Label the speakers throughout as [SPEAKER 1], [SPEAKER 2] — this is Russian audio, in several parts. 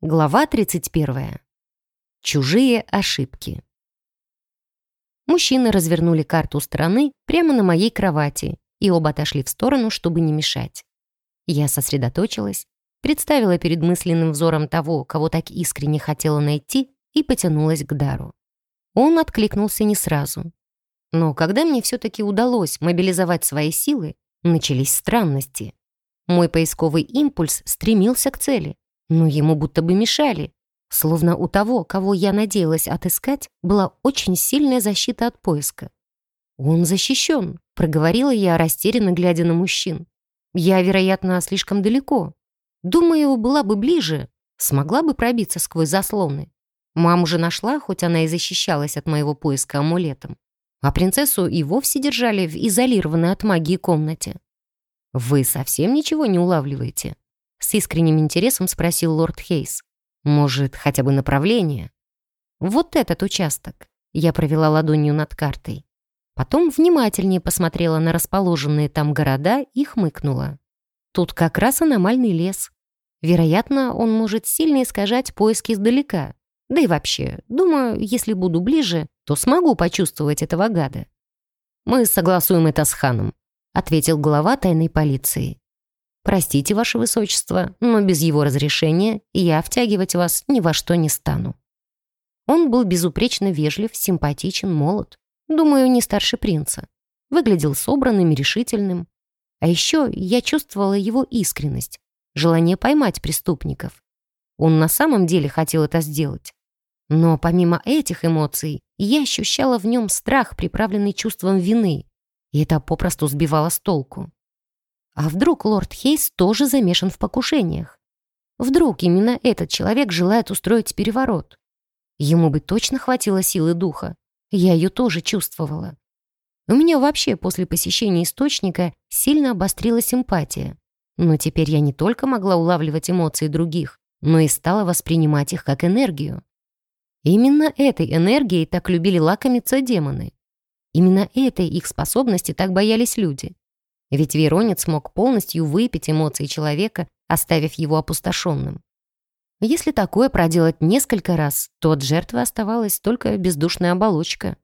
[SPEAKER 1] Глава 31. Чужие ошибки. Мужчины развернули карту страны прямо на моей кровати, и оба отошли в сторону, чтобы не мешать. Я сосредоточилась, представила перед мысленным взором того, кого так искренне хотела найти, и потянулась к дару. Он откликнулся не сразу. Но когда мне все-таки удалось мобилизовать свои силы, начались странности. Мой поисковый импульс стремился к цели — но ему будто бы мешали. Словно у того, кого я надеялась отыскать, была очень сильная защита от поиска. «Он защищен», — проговорила я, растерянно глядя на мужчин. «Я, вероятно, слишком далеко. Думаю, была бы ближе, смогла бы пробиться сквозь заслоны. Маму же нашла, хоть она и защищалась от моего поиска амулетом. А принцессу и вовсе держали в изолированной от магии комнате. Вы совсем ничего не улавливаете?» С искренним интересом спросил лорд Хейс. «Может, хотя бы направление?» «Вот этот участок». Я провела ладонью над картой. Потом внимательнее посмотрела на расположенные там города и хмыкнула. Тут как раз аномальный лес. Вероятно, он может сильно искажать поиски издалека. Да и вообще, думаю, если буду ближе, то смогу почувствовать этого гада. «Мы согласуем это с ханом», — ответил глава тайной полиции. Простите, ваше высочество, но без его разрешения я втягивать вас ни во что не стану». Он был безупречно вежлив, симпатичен, молод. Думаю, не старше принца. Выглядел собранным и решительным. А еще я чувствовала его искренность, желание поймать преступников. Он на самом деле хотел это сделать. Но помимо этих эмоций, я ощущала в нем страх, приправленный чувством вины, и это попросту сбивало с толку. А вдруг лорд Хейс тоже замешан в покушениях? Вдруг именно этот человек желает устроить переворот? Ему бы точно хватило силы духа. Я ее тоже чувствовала. У меня вообще после посещения источника сильно обострилась эмпатия. Но теперь я не только могла улавливать эмоции других, но и стала воспринимать их как энергию. Именно этой энергией так любили лакомиться демоны. Именно этой их способности так боялись люди. Ведь Веронец мог полностью выпить эмоции человека, оставив его опустошенным. Если такое проделать несколько раз, то от жертвы оставалась только бездушная оболочка.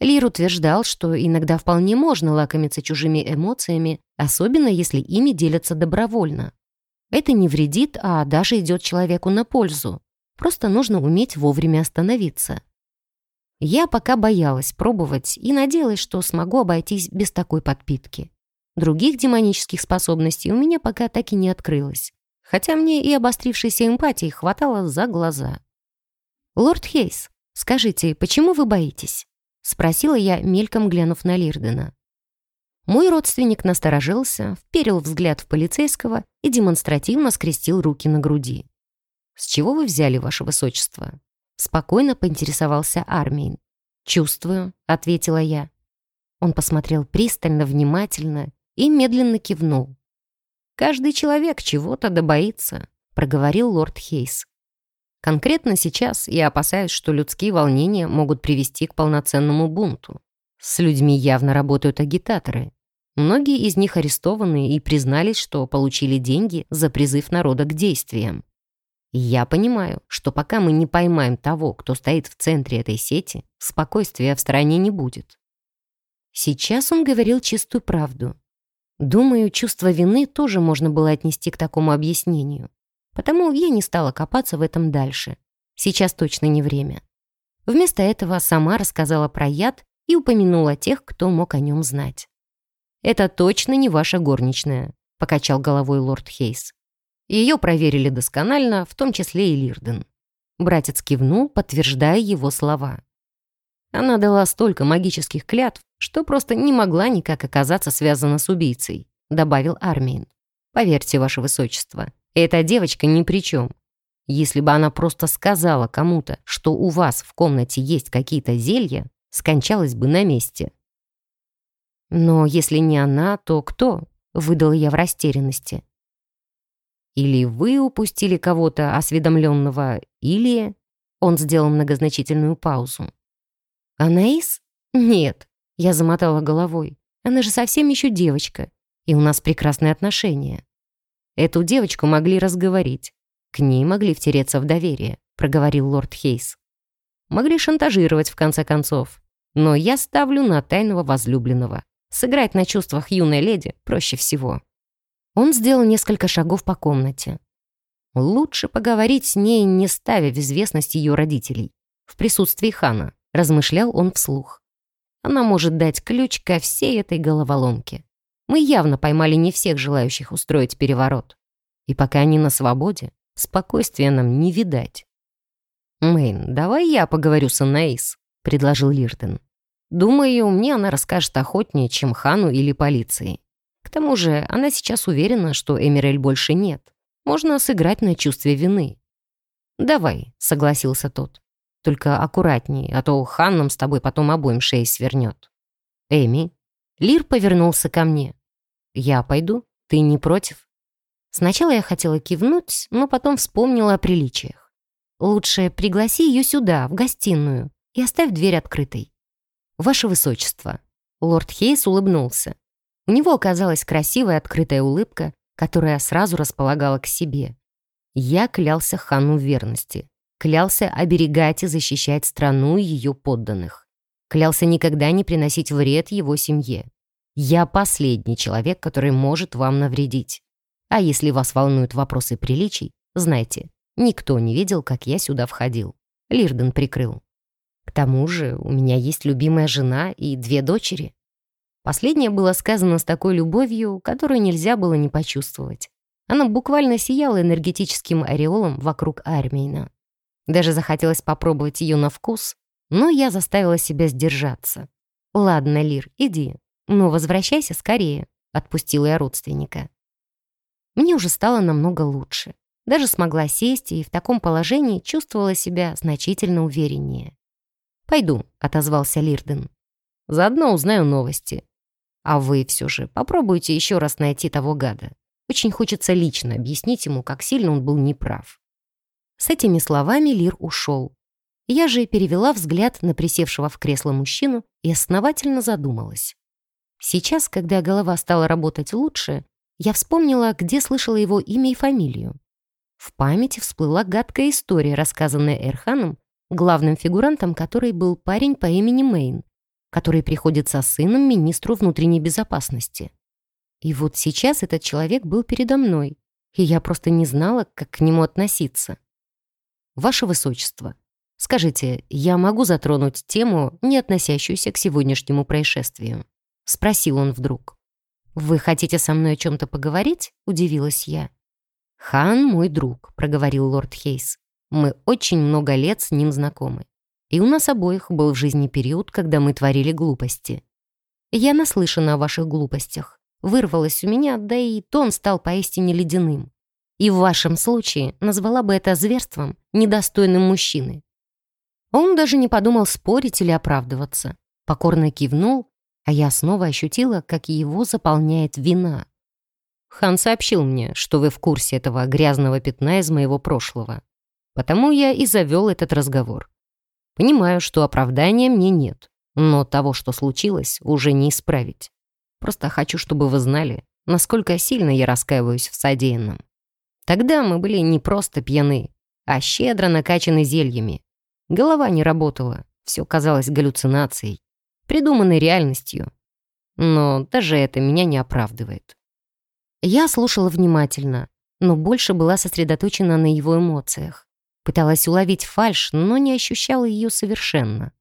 [SPEAKER 1] Лир утверждал, что иногда вполне можно лакомиться чужими эмоциями, особенно если ими делятся добровольно. Это не вредит, а даже идет человеку на пользу. Просто нужно уметь вовремя остановиться. Я пока боялась пробовать и надеялась, что смогу обойтись без такой подпитки. Других демонических способностей у меня пока так и не открылось, хотя мне и обострившейся эмпатии хватало за глаза. «Лорд Хейс, скажите, почему вы боитесь?» — спросила я, мельком глянув на Лирдена. Мой родственник насторожился, вперил взгляд в полицейского и демонстративно скрестил руки на груди. «С чего вы взяли, ваше высочество?» Спокойно поинтересовался Армейн. «Чувствую», — ответила я. Он посмотрел пристально, внимательно и медленно кивнул. «Каждый человек чего-то добоится», — проговорил лорд Хейс. «Конкретно сейчас я опасаюсь, что людские волнения могут привести к полноценному бунту. С людьми явно работают агитаторы. Многие из них арестованы и признались, что получили деньги за призыв народа к действиям. я понимаю, что пока мы не поймаем того, кто стоит в центре этой сети, спокойствия в стране не будет. Сейчас он говорил чистую правду. Думаю, чувство вины тоже можно было отнести к такому объяснению. Потому я не стала копаться в этом дальше. Сейчас точно не время. Вместо этого сама рассказала про яд и упомянула тех, кто мог о нем знать. «Это точно не ваша горничная», — покачал головой лорд Хейс. Ее проверили досконально, в том числе и Лирден. Братец кивнул, подтверждая его слова. Она дала столько магических клятв, что просто не могла никак оказаться связана с убийцей», — добавил Армин. «Поверьте, ваше высочество, эта девочка ни при чем. Если бы она просто сказала кому-то, что у вас в комнате есть какие-то зелья, скончалась бы на месте». «Но если не она, то кто?» — выдала я в растерянности. «Или вы упустили кого-то осведомленного, или...» Он сделал многозначительную паузу. «Анаис? Нет». Я замотала головой. «Она же совсем еще девочка, и у нас прекрасные отношения». Эту девочку могли разговорить. К ней могли втереться в доверие, проговорил лорд Хейс. Могли шантажировать, в конце концов. Но я ставлю на тайного возлюбленного. Сыграть на чувствах юной леди проще всего. Он сделал несколько шагов по комнате. Лучше поговорить с ней, не ставя в известность ее родителей. В присутствии хана, размышлял он вслух. Она может дать ключ ко всей этой головоломке. Мы явно поймали не всех желающих устроить переворот. И пока они на свободе, спокойствия нам не видать. «Мэйн, давай я поговорю с Анаис», — предложил Лиртон. «Думаю, мне она расскажет охотнее, чем Хану или полиции. К тому же она сейчас уверена, что Эмирель больше нет. Можно сыграть на чувстве вины». «Давай», — согласился тот. «Только аккуратнее, а то Хан нам с тобой потом обоим шеи свернет». «Эми?» Лир повернулся ко мне. «Я пойду? Ты не против?» Сначала я хотела кивнуть, но потом вспомнила о приличиях. «Лучше пригласи ее сюда, в гостиную, и оставь дверь открытой». «Ваше Высочество». Лорд Хейс улыбнулся. У него оказалась красивая открытая улыбка, которая сразу располагала к себе. Я клялся хану верности. Клялся оберегать и защищать страну и ее подданных. Клялся никогда не приносить вред его семье. Я последний человек, который может вам навредить. А если вас волнуют вопросы приличий, знайте, никто не видел, как я сюда входил. Лирден прикрыл. К тому же у меня есть любимая жена и две дочери. Последнее было сказано с такой любовью, которую нельзя было не почувствовать. Она буквально сияла энергетическим ореолом вокруг Армейна. Даже захотелось попробовать ее на вкус, но я заставила себя сдержаться. «Ладно, Лир, иди, но возвращайся скорее», — отпустила я родственника. Мне уже стало намного лучше. Даже смогла сесть и в таком положении чувствовала себя значительно увереннее. «Пойду», — отозвался Лирден. «Заодно узнаю новости. А вы все же попробуйте еще раз найти того гада. Очень хочется лично объяснить ему, как сильно он был неправ. С этими словами Лир ушел. Я же перевела взгляд на присевшего в кресло мужчину и основательно задумалась. Сейчас, когда голова стала работать лучше, я вспомнила, где слышала его имя и фамилию. В памяти всплыла гадкая история, рассказанная Эрханом, главным фигурантом которой был парень по имени Мейн, который приходит со сыном министру внутренней безопасности. И вот сейчас этот человек был передо мной, и я просто не знала, как к нему относиться. «Ваше Высочество, скажите, я могу затронуть тему, не относящуюся к сегодняшнему происшествию?» — спросил он вдруг. «Вы хотите со мной о чем-то поговорить?» — удивилась я. «Хан мой друг», — проговорил лорд Хейс. «Мы очень много лет с ним знакомы. И у нас обоих был в жизни период, когда мы творили глупости. Я наслышана о ваших глупостях. Вырвалось у меня, да и тон стал поистине ледяным. И в вашем случае назвала бы это зверством, недостойным мужчины. Он даже не подумал спорить или оправдываться. Покорно кивнул, а я снова ощутила, как его заполняет вина. Хан сообщил мне, что вы в курсе этого грязного пятна из моего прошлого. Потому я и завел этот разговор. Понимаю, что оправдания мне нет, но того, что случилось, уже не исправить. Просто хочу, чтобы вы знали, насколько сильно я раскаиваюсь в содеянном. Тогда мы были не просто пьяны, а щедро накачаны зельями. Голова не работала, все казалось галлюцинацией, придуманной реальностью. Но даже это меня не оправдывает. Я слушала внимательно, но больше была сосредоточена на его эмоциях. Пыталась уловить фальшь, но не ощущала ее совершенно.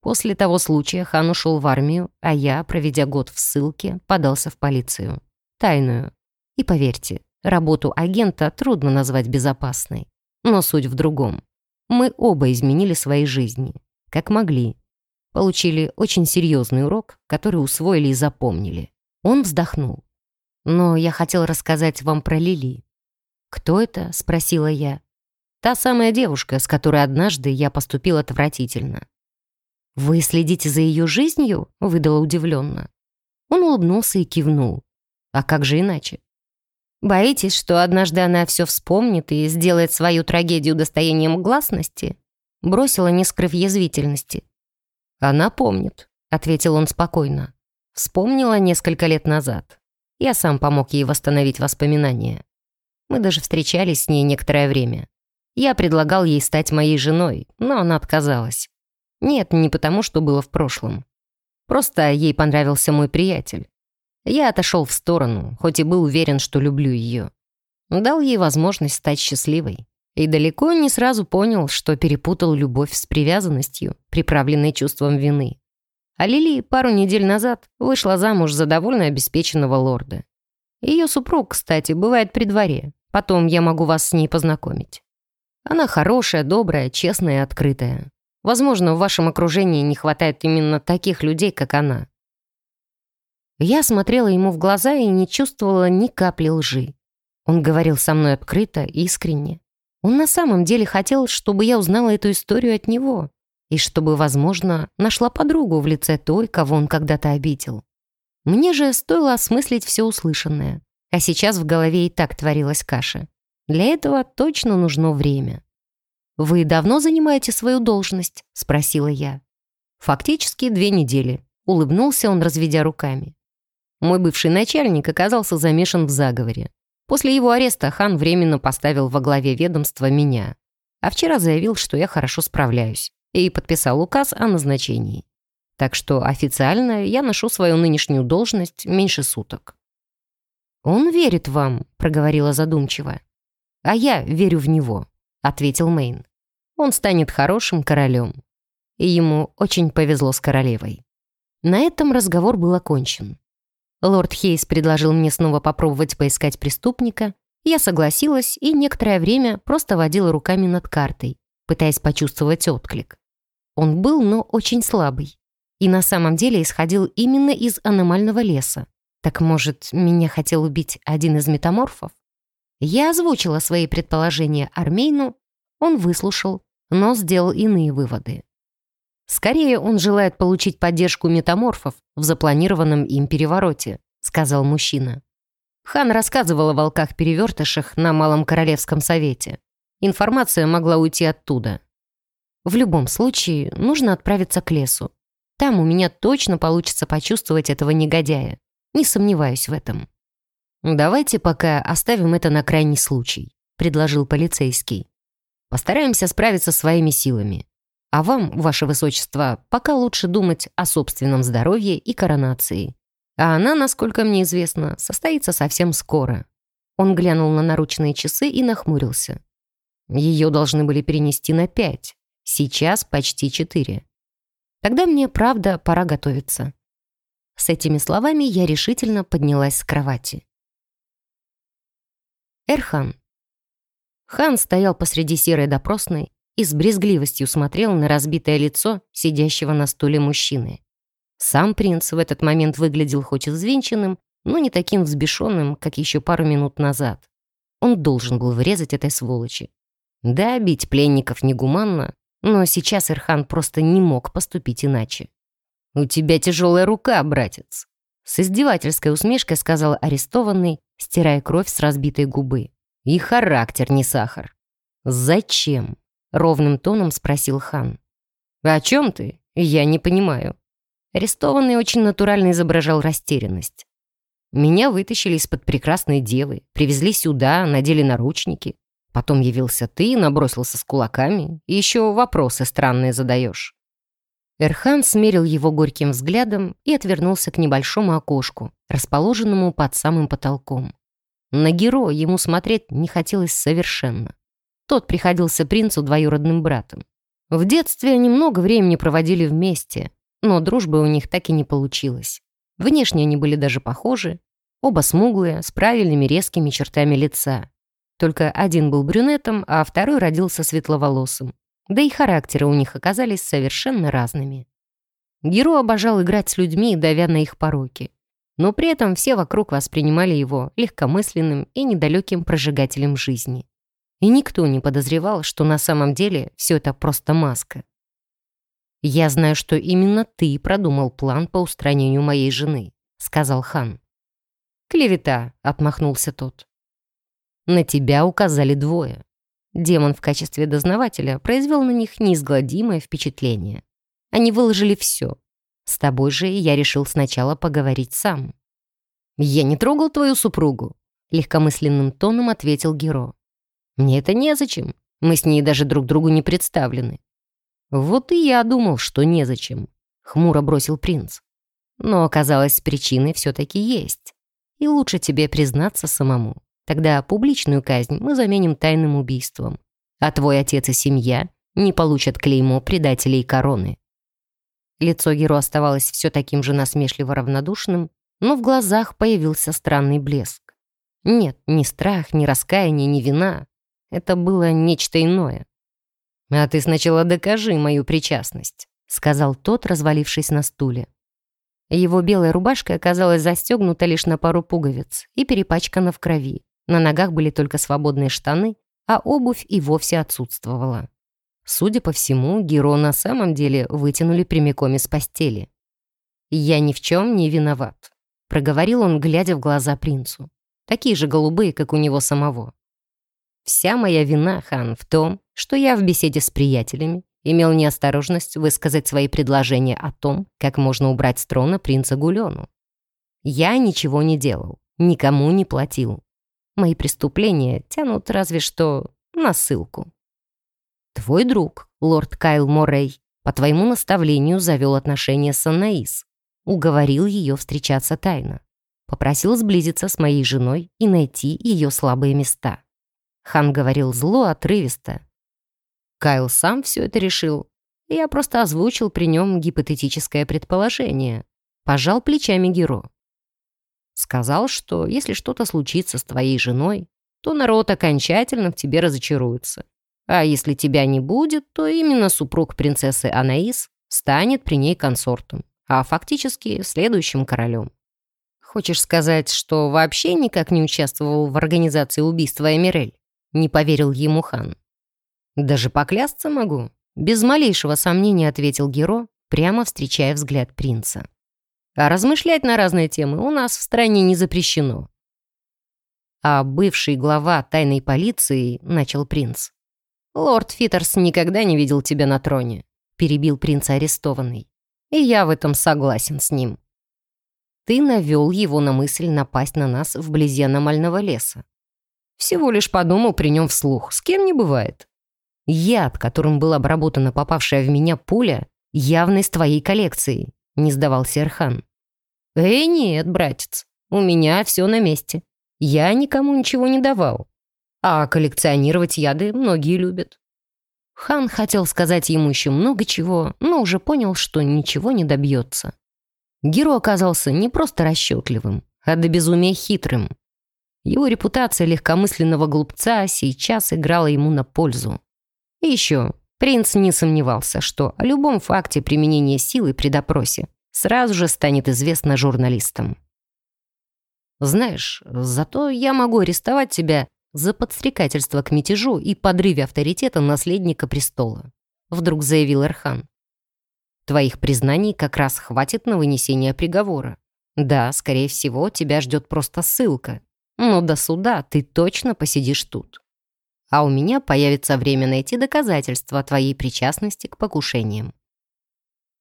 [SPEAKER 1] После того случая хан ушел в армию, а я, проведя год в ссылке, подался в полицию. Тайную. И поверьте, работу агента трудно назвать безопасной. Но суть в другом. Мы оба изменили свои жизни. Как могли. Получили очень серьезный урок, который усвоили и запомнили. Он вздохнул. Но я хотел рассказать вам про Лили. «Кто это?» — спросила я. Та самая девушка, с которой однажды я поступил отвратительно. «Вы следите за ее жизнью?» — выдала удивленно. Он улыбнулся и кивнул. «А как же иначе?» «Боитесь, что однажды она все вспомнит и сделает свою трагедию достоянием гласности?» Бросила, не скрыв язвительности. «Она помнит», — ответил он спокойно. «Вспомнила несколько лет назад. Я сам помог ей восстановить воспоминания. Мы даже встречались с ней некоторое время. Я предлагал ей стать моей женой, но она отказалась. Нет, не потому, что было в прошлом. Просто ей понравился мой приятель. Я отошел в сторону, хоть и был уверен, что люблю ее. Дал ей возможность стать счастливой. И далеко не сразу понял, что перепутал любовь с привязанностью, приправленной чувством вины. А Лили пару недель назад вышла замуж за довольно обеспеченного лорда. Ее супруг, кстати, бывает при дворе. Потом я могу вас с ней познакомить. Она хорошая, добрая, честная и открытая. Возможно, в вашем окружении не хватает именно таких людей, как она. Я смотрела ему в глаза и не чувствовала ни капли лжи. Он говорил со мной открыто, искренне. Он на самом деле хотел, чтобы я узнала эту историю от него и чтобы, возможно, нашла подругу в лице той, кого он когда-то обидел. Мне же стоило осмыслить все услышанное, а сейчас в голове и так творилась каша. Для этого точно нужно время. «Вы давно занимаете свою должность?» — спросила я. «Фактически две недели», — улыбнулся он, разведя руками. Мой бывший начальник оказался замешан в заговоре. После его ареста хан временно поставил во главе ведомства меня. А вчера заявил, что я хорошо справляюсь, и подписал указ о назначении. Так что официально я ношу свою нынешнюю должность меньше суток. «Он верит вам», — проговорила задумчиво. «А я верю в него», — ответил Мейн. «Он станет хорошим королем». И ему очень повезло с королевой. На этом разговор был окончен. Лорд Хейс предложил мне снова попробовать поискать преступника. Я согласилась и некоторое время просто водила руками над картой, пытаясь почувствовать отклик. Он был, но очень слабый. И на самом деле исходил именно из аномального леса. Так может, меня хотел убить один из метаморфов? Я озвучила свои предположения Армейну, он выслушал, но сделал иные выводы. «Скорее он желает получить поддержку метаморфов в запланированном им перевороте», сказал мужчина. Хан рассказывал о волках-перевертышах на Малом Королевском совете. Информация могла уйти оттуда. В любом случае, нужно отправиться к лесу. Там у меня точно получится почувствовать этого негодяя. Не сомневаюсь в этом. «Давайте пока оставим это на крайний случай», — предложил полицейский. «Постараемся справиться своими силами. А вам, ваше высочество, пока лучше думать о собственном здоровье и коронации. А она, насколько мне известно, состоится совсем скоро». Он глянул на наручные часы и нахмурился. Ее должны были перенести на пять. Сейчас почти четыре. Тогда мне, правда, пора готовиться. С этими словами я решительно поднялась с кровати. Эрхан. Хан стоял посреди серой допросной и с брезгливостью смотрел на разбитое лицо сидящего на стуле мужчины. Сам принц в этот момент выглядел хоть и взвинченным, но не таким взбешенным, как еще пару минут назад. Он должен был врезать этой сволочи. Да, бить пленников негуманно, но сейчас Ирхан просто не мог поступить иначе. «У тебя тяжелая рука, братец», — с издевательской усмешкой сказал арестованный, стирая кровь с разбитой губы. «И характер не сахар». «Зачем?» — ровным тоном спросил хан. «О чем ты? Я не понимаю». Арестованный очень натурально изображал растерянность. Меня вытащили из-под прекрасной девы, привезли сюда, надели наручники. Потом явился ты, набросился с кулаками, и еще вопросы странные задаешь. Эрхан смерил его горьким взглядом и отвернулся к небольшому окошку, расположенному под самым потолком. На Геро ему смотреть не хотелось совершенно. Тот приходился принцу двоюродным братом. В детстве они много времени проводили вместе, но дружбы у них так и не получилось. Внешне они были даже похожи, оба смуглые, с правильными резкими чертами лица. Только один был брюнетом, а второй родился светловолосым. Да и характеры у них оказались совершенно разными. Геро обожал играть с людьми, давя на их пороки но при этом все вокруг воспринимали его легкомысленным и недалеким прожигателем жизни. И никто не подозревал, что на самом деле все это просто маска. «Я знаю, что именно ты продумал план по устранению моей жены», — сказал хан. «Клевета», — отмахнулся тот. «На тебя указали двое. Демон в качестве дознавателя произвел на них неизгладимое впечатление. Они выложили все, с тобой же я решил сначала поговорить сам. Я не трогал твою супругу. — легкомысленным тоном ответил Геро. «Мне это незачем. Мы с ней даже друг другу не представлены». «Вот и я думал, что незачем», — хмуро бросил принц. «Но оказалось, причины все-таки есть. И лучше тебе признаться самому. Тогда публичную казнь мы заменим тайным убийством. А твой отец и семья не получат клеймо предателей короны». Лицо Геро оставалось все таким же насмешливо равнодушным, но в глазах появился странный блеск. Нет, ни страх, ни раскаяние, ни вина. Это было нечто иное. «А ты сначала докажи мою причастность», — сказал тот, развалившись на стуле. Его белая рубашка оказалась застегнута лишь на пару пуговиц и перепачкана в крови. На ногах были только свободные штаны, а обувь и вовсе отсутствовала. Судя по всему, Геро на самом деле вытянули прямиком из постели. «Я ни в чем не виноват», — проговорил он, глядя в глаза принцу такие же голубые, как у него самого. Вся моя вина, хан, в том, что я в беседе с приятелями имел неосторожность высказать свои предложения о том, как можно убрать с трона принца Гулену. Я ничего не делал, никому не платил. Мои преступления тянут разве что на ссылку. Твой друг, лорд Кайл Моррей, по твоему наставлению завел отношения с Анаис, уговорил ее встречаться тайно. Попросил сблизиться с моей женой и найти ее слабые места. Хан говорил зло, отрывисто. Кайл сам все это решил. Я просто озвучил при нем гипотетическое предположение. Пожал плечами Геро. Сказал, что если что-то случится с твоей женой, то народ окончательно в тебе разочаруется. А если тебя не будет, то именно супруг принцессы Анаис станет при ней консортом, а фактически следующим королем. Хочешь сказать, что вообще никак не участвовал в организации убийства Эмирель? Не поверил ему хан. Даже поклясться могу. Без малейшего сомнения ответил Геро, прямо встречая взгляд принца. А размышлять на разные темы у нас в стране не запрещено. А бывший глава тайной полиции начал принц. «Лорд Фиттерс никогда не видел тебя на троне», перебил принца арестованный. «И я в этом согласен с ним». Ты навел его на мысль напасть на нас вблизи аномального леса. Всего лишь подумал при нем вслух, с кем не бывает. Яд, которым была обработана попавшая в меня пуля, явно из твоей коллекции, не сдавался Эрхан. Эй, нет, братец, у меня все на месте. Я никому ничего не давал. А коллекционировать яды многие любят. Хан хотел сказать ему еще много чего, но уже понял, что ничего не добьется. Гиро оказался не просто расчетливым, а до безумия хитрым. Его репутация легкомысленного глупца сейчас играла ему на пользу. И еще, принц не сомневался, что о любом факте применения силы при допросе сразу же станет известно журналистам. «Знаешь, зато я могу арестовать тебя за подстрекательство к мятежу и подрыве авторитета наследника престола», вдруг заявил Эрхан. Твоих признаний как раз хватит на вынесение приговора. Да, скорее всего, тебя ждет просто ссылка. Но до суда ты точно посидишь тут. А у меня появится время найти доказательства твоей причастности к покушениям.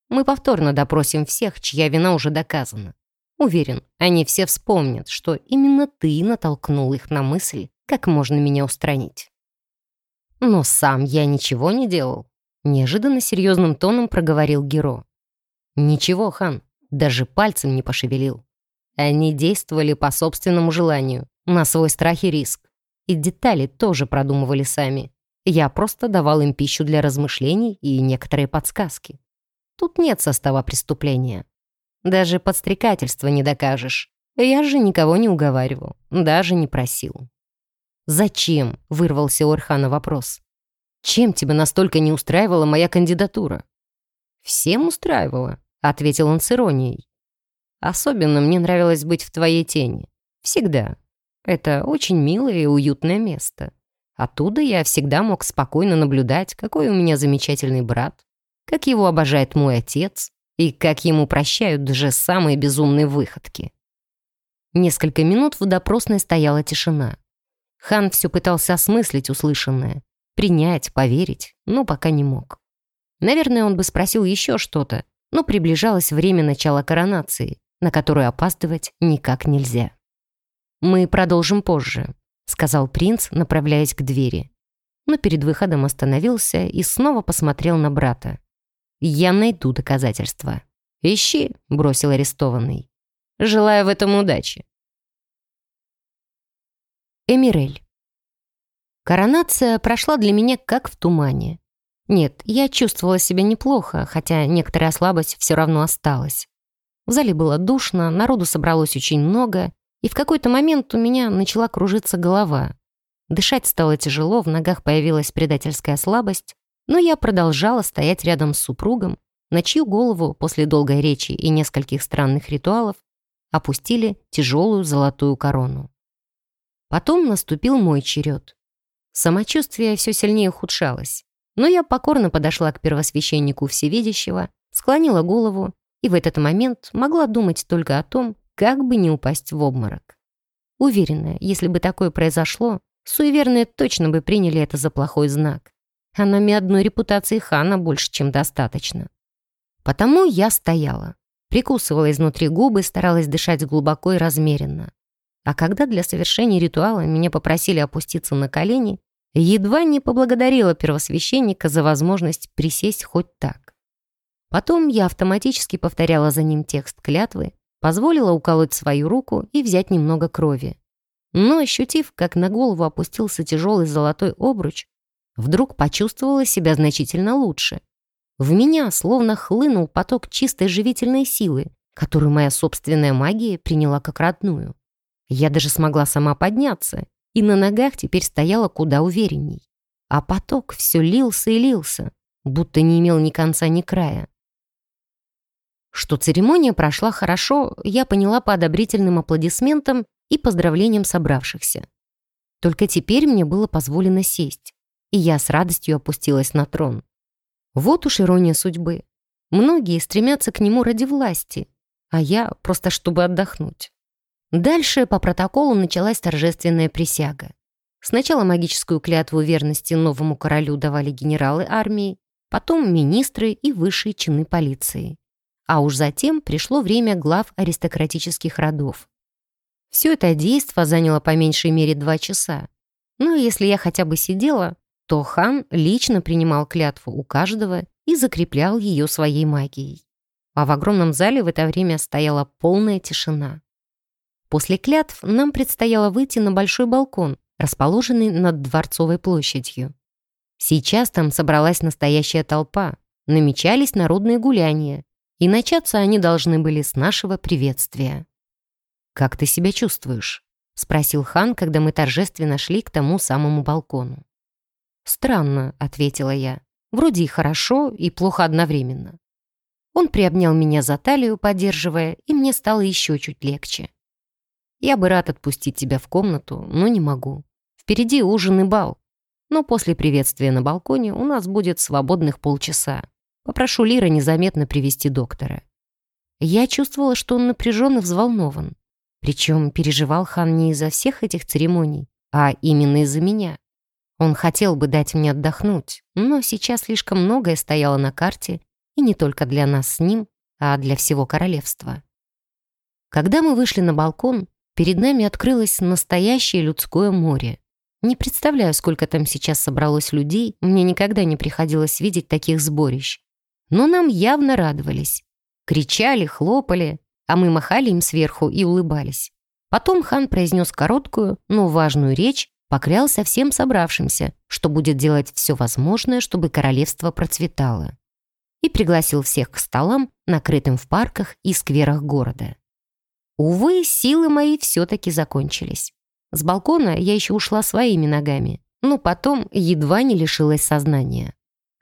[SPEAKER 1] Мы повторно допросим всех, чья вина уже доказана. Уверен, они все вспомнят, что именно ты натолкнул их на мысль, как можно меня устранить. Но сам я ничего не делал. Неожиданно серьезным тоном проговорил Геро. «Ничего, хан, даже пальцем не пошевелил. Они действовали по собственному желанию, на свой страх и риск. И детали тоже продумывали сами. Я просто давал им пищу для размышлений и некоторые подсказки. Тут нет состава преступления. Даже подстрекательства не докажешь. Я же никого не уговаривал, даже не просил. «Зачем?» — вырвался у Эрхана вопрос. Чем тебя настолько не устраивала моя кандидатура?» «Всем устраивала», — ответил он с иронией. «Особенно мне нравилось быть в твоей тени. Всегда. Это очень милое и уютное место. Оттуда я всегда мог спокойно наблюдать, какой у меня замечательный брат, как его обожает мой отец и как ему прощают даже самые безумные выходки». Несколько минут в допросной стояла тишина. Хан все пытался осмыслить услышанное, Принять, поверить, но пока не мог. Наверное, он бы спросил еще что-то, но приближалось время начала коронации, на которую опаздывать никак нельзя. «Мы продолжим позже», — сказал принц, направляясь к двери. Но перед выходом остановился и снова посмотрел на брата. «Я найду доказательства». «Ищи», — бросил арестованный. «Желаю в этом удачи». Эмирель. Коронация прошла для меня как в тумане. Нет, я чувствовала себя неплохо, хотя некоторая слабость все равно осталась. В зале было душно, народу собралось очень много, и в какой-то момент у меня начала кружиться голова. Дышать стало тяжело, в ногах появилась предательская слабость, но я продолжала стоять рядом с супругом, на чью голову после долгой речи и нескольких странных ритуалов опустили тяжелую золотую корону. Потом наступил мой черед. Самочувствие все сильнее ухудшалось. Но я покорно подошла к первосвященнику Всевидящего, склонила голову и в этот момент могла думать только о том, как бы не упасть в обморок. Уверена, если бы такое произошло, суеверные точно бы приняли это за плохой знак. А нами одной репутации хана больше, чем достаточно. Потому я стояла, прикусывала изнутри губы, старалась дышать глубоко и размеренно. А когда для совершения ритуала меня попросили опуститься на колени, едва не поблагодарила первосвященника за возможность присесть хоть так. Потом я автоматически повторяла за ним текст клятвы, позволила уколоть свою руку и взять немного крови. Но, ощутив, как на голову опустился тяжелый золотой обруч, вдруг почувствовала себя значительно лучше. В меня словно хлынул поток чистой живительной силы, которую моя собственная магия приняла как родную. Я даже смогла сама подняться и на ногах теперь стояла куда уверенней. А поток все лился и лился, будто не имел ни конца, ни края. Что церемония прошла хорошо, я поняла по одобрительным аплодисментам и поздравлениям собравшихся. Только теперь мне было позволено сесть, и я с радостью опустилась на трон. Вот уж ирония судьбы. Многие стремятся к нему ради власти, а я просто чтобы отдохнуть. Дальше по протоколу началась торжественная присяга. Сначала магическую клятву верности новому королю давали генералы армии, потом министры и высшие чины полиции. А уж затем пришло время глав аристократических родов. Все это действо заняло по меньшей мере два часа. Но если я хотя бы сидела, то хан лично принимал клятву у каждого и закреплял ее своей магией. А в огромном зале в это время стояла полная тишина. После клятв нам предстояло выйти на большой балкон, расположенный над Дворцовой площадью. Сейчас там собралась настоящая толпа, намечались народные гуляния, и начаться они должны были с нашего приветствия. «Как ты себя чувствуешь?» — спросил хан, когда мы торжественно шли к тому самому балкону. «Странно», — ответила я. «Вроде и хорошо, и плохо одновременно». Он приобнял меня за талию, поддерживая, и мне стало еще чуть легче. Я бы рад отпустить тебя в комнату, но не могу. Впереди ужин и бал. Но после приветствия на балконе у нас будет свободных полчаса. Попрошу Лира незаметно привести доктора. Я чувствовала, что он напряжен и взволнован. Причем переживал хан не из-за всех этих церемоний, а именно из-за меня. Он хотел бы дать мне отдохнуть, но сейчас слишком многое стояло на карте, и не только для нас с ним, а для всего королевства. Когда мы вышли на балкон, Перед нами открылось настоящее людское море. Не представляю, сколько там сейчас собралось людей, мне никогда не приходилось видеть таких сборищ. Но нам явно радовались. Кричали, хлопали, а мы махали им сверху и улыбались. Потом хан произнес короткую, но важную речь, поклялся всем собравшимся, что будет делать все возможное, чтобы королевство процветало. И пригласил всех к столам, накрытым в парках и скверах города. Увы, силы мои все-таки закончились. С балкона я еще ушла своими ногами, но потом едва не лишилась сознания.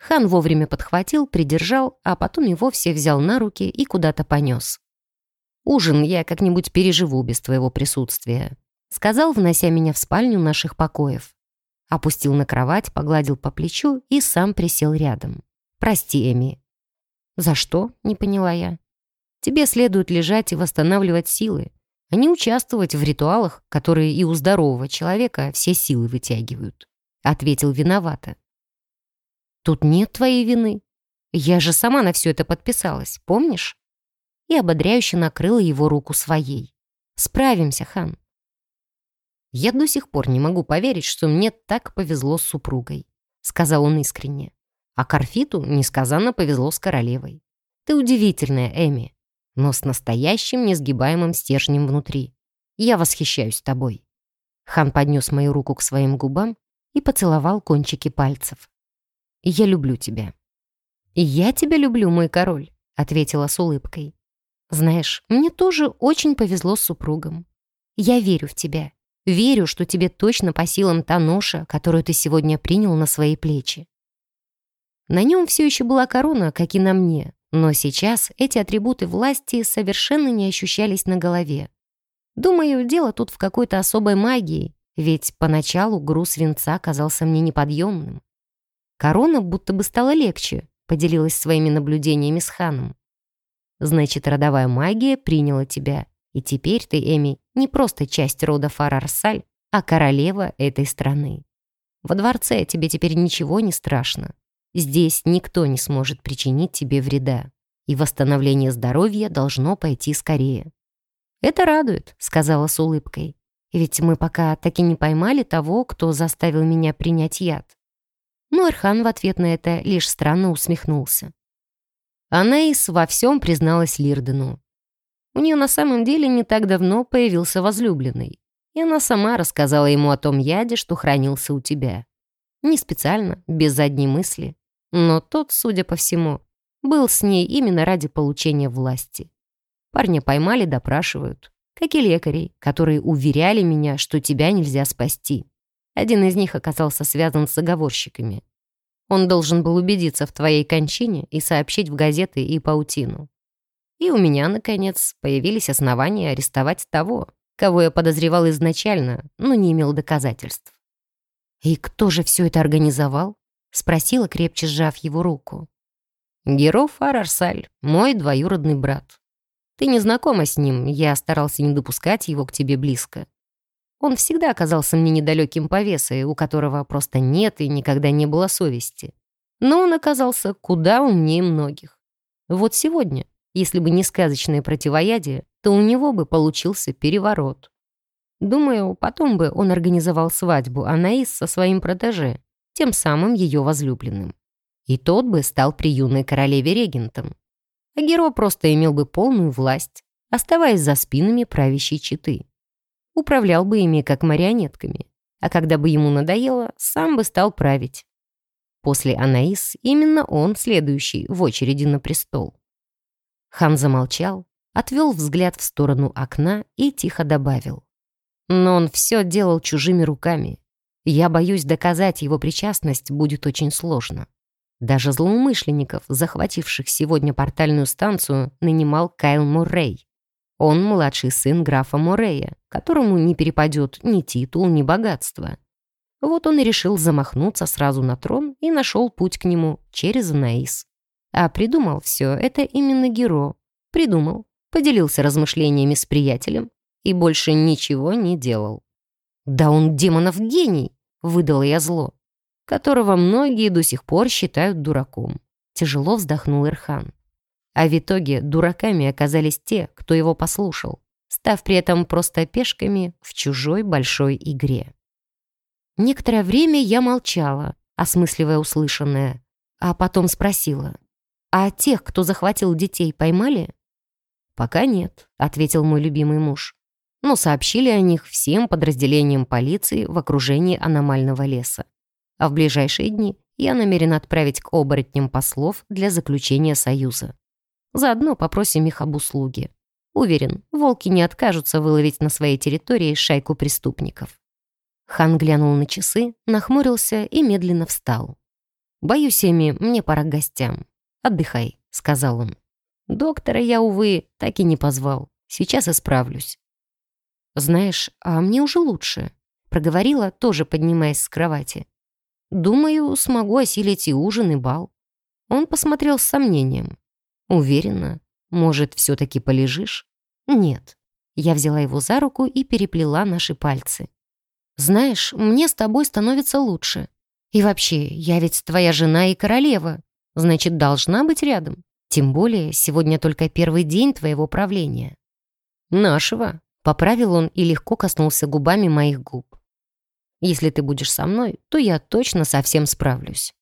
[SPEAKER 1] Хан вовремя подхватил, придержал, а потом и вовсе взял на руки и куда-то понес. «Ужин я как-нибудь переживу без твоего присутствия», сказал, внося меня в спальню наших покоев. Опустил на кровать, погладил по плечу и сам присел рядом. «Прости, Эми». «За что?» — не поняла я. Тебе следует лежать и восстанавливать силы, а не участвовать в ритуалах, которые и у здорового человека все силы вытягивают», — ответил виновато. «Тут нет твоей вины. Я же сама на все это подписалась, помнишь?» И ободряюще накрыла его руку своей. «Справимся, хан». «Я до сих пор не могу поверить, что мне так повезло с супругой», — сказал он искренне. «А Карфиту несказанно повезло с королевой. Ты удивительная, Эми, но с настоящим несгибаемым стержнем внутри. Я восхищаюсь тобой». Хан поднес мою руку к своим губам и поцеловал кончики пальцев. «Я люблю тебя». «Я тебя люблю, мой король», — ответила с улыбкой. «Знаешь, мне тоже очень повезло с супругом. Я верю в тебя Верю, что тебе точно по силам та ноша, которую ты сегодня принял на свои плечи. На нем все еще была корона, как и на мне, но сейчас эти атрибуты власти совершенно не ощущались на голове. Думаю, дело тут в какой-то особой магии, ведь поначалу груз венца казался мне неподъемным. Корона будто бы стала легче, поделилась своими наблюдениями с ханом. Значит, родовая магия приняла тебя, и теперь ты, Эми, не просто часть рода Фарарсаль, а королева этой страны. Во дворце тебе теперь ничего не страшно. Здесь никто не сможет причинить тебе вреда. И восстановление здоровья должно пойти скорее. «Это радует», — сказала с улыбкой. «Ведь мы пока таки не поймали того, кто заставил меня принять яд». Но Эрхан в ответ на это лишь странно усмехнулся. Анаис во всем призналась Лирдену. У нее на самом деле не так давно появился возлюбленный, и она сама рассказала ему о том яде, что хранился у тебя. Не специально, без задней мысли, но тот, судя по всему, был с ней именно ради получения власти. Парня поймали, допрашивают, как и лекарей, которые уверяли меня, что тебя нельзя спасти. Один из них оказался связан с заговорщиками. Он должен был убедиться в твоей кончине и сообщить в газеты и паутину. И у меня, наконец, появились основания арестовать того, кого я подозревал изначально, но не имел доказательств. «И кто же все это организовал?» — спросила, крепче сжав его руку. «Геров Арарсаль, мой двоюродный брат. Ты не знакома с ним, я старался не допускать его к тебе близко. Он всегда оказался мне недалеким повесой, у которого просто нет и никогда не было совести. Но он оказался куда умнее многих. Вот сегодня если бы не сказочное противоядие, то у него бы получился переворот. Думаю, потом бы он организовал свадьбу Анаис со своим протеже, тем самым ее возлюбленным. И тот бы стал при юной королеве регентом. А Геро просто имел бы полную власть, оставаясь за спинами правящей четы. Управлял бы ими как марионетками, а когда бы ему надоело, сам бы стал править. После Анаис именно он следующий в очереди на престол. Хан замолчал, отвел взгляд в сторону окна и тихо добавил. Но он все делал чужими руками. Я боюсь, доказать его причастность будет очень сложно. Даже злоумышленников, захвативших сегодня портальную станцию, нанимал Кайл Муррей. Он младший сын графа Морея, которому не перепадет ни титул, ни богатство. Вот он и решил замахнуться сразу на трон и нашел путь к нему через Наис. А придумал все это именно Геро. Придумал, поделился размышлениями с приятелем и больше ничего не делал. «Да он демонов гений!» — выдала я зло, которого многие до сих пор считают дураком. Тяжело вздохнул Ирхан. А в итоге дураками оказались те, кто его послушал, став при этом просто пешками в чужой большой игре. Некоторое время я молчала, осмысливая услышанное, а потом спросила. «А тех, кто захватил детей, поймали?» «Пока нет», — ответил мой любимый муж. Но сообщили о них всем подразделениям полиции в окружении аномального леса. А в ближайшие дни я намерен отправить к оборотням послов для заключения союза. Заодно попросим их об услуге. Уверен, волки не откажутся выловить на своей территории шайку преступников. Хан глянул на часы, нахмурился и медленно встал. «Боюсь, Эми, мне пора к гостям. «Отдыхай», — сказал он. «Доктора я, увы, так и не позвал. Сейчас исправлюсь». «Знаешь, а мне уже лучше», — проговорила, тоже поднимаясь с кровати. «Думаю, смогу осилить и ужин, и бал». Он посмотрел с сомнением. «Уверена, может, все-таки полежишь?» «Нет». Я взяла его за руку и переплела наши пальцы. «Знаешь, мне с тобой становится лучше. И вообще, я ведь твоя жена и королева значит, должна быть рядом. Тем более, сегодня только первый день твоего правления». «Нашего», — Поправил он и легко коснулся губами моих губ. «Если ты будешь со мной, то я точно совсем справлюсь».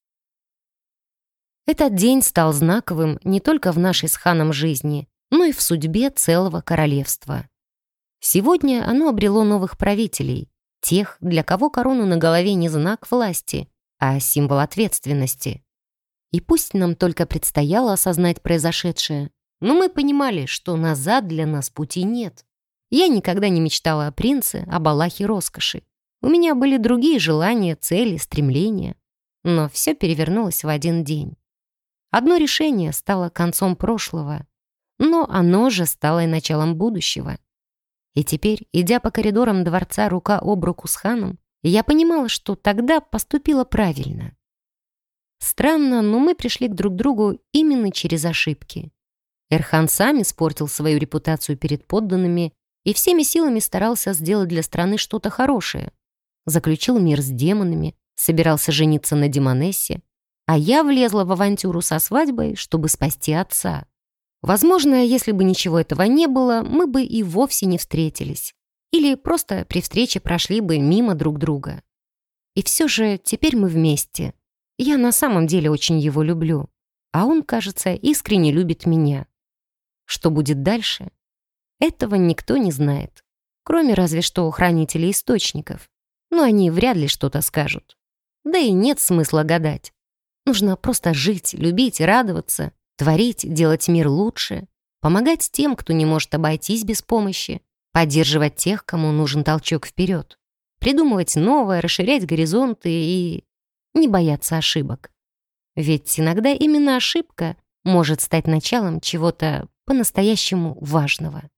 [SPEAKER 1] Этот день стал знаковым не только в нашей с ханом жизни, но и в судьбе целого королевства. Сегодня оно обрело новых правителей, тех, для кого корону на голове не знак власти, а символ ответственности. И пусть нам только предстояло осознать произошедшее, но мы понимали, что назад для нас пути нет. Я никогда не мечтала о принце, о балахе роскоши. У меня были другие желания, цели, стремления. Но все перевернулось в один день. Одно решение стало концом прошлого, но оно же стало и началом будущего. И теперь, идя по коридорам дворца рука об руку с ханом, я понимала, что тогда поступила правильно. Странно, но мы пришли к друг другу именно через ошибки. Эрхан сам испортил свою репутацию перед подданными и всеми силами старался сделать для страны что-то хорошее. Заключил мир с демонами, собирался жениться на Демонессе, а я влезла в авантюру со свадьбой, чтобы спасти отца. Возможно, если бы ничего этого не было, мы бы и вовсе не встретились. Или просто при встрече прошли бы мимо друг друга. И все же теперь мы вместе. Я на самом деле очень его люблю. А он, кажется, искренне любит меня. Что будет дальше? Этого никто не знает. Кроме разве что хранителей источников. Но они вряд ли что-то скажут. Да и нет смысла гадать. Нужно просто жить, любить, радоваться Творить, делать мир лучше, помогать тем, кто не может обойтись без помощи, поддерживать тех, кому нужен толчок вперед, придумывать новое, расширять горизонты и не бояться ошибок. Ведь иногда именно ошибка может стать началом чего-то по-настоящему важного.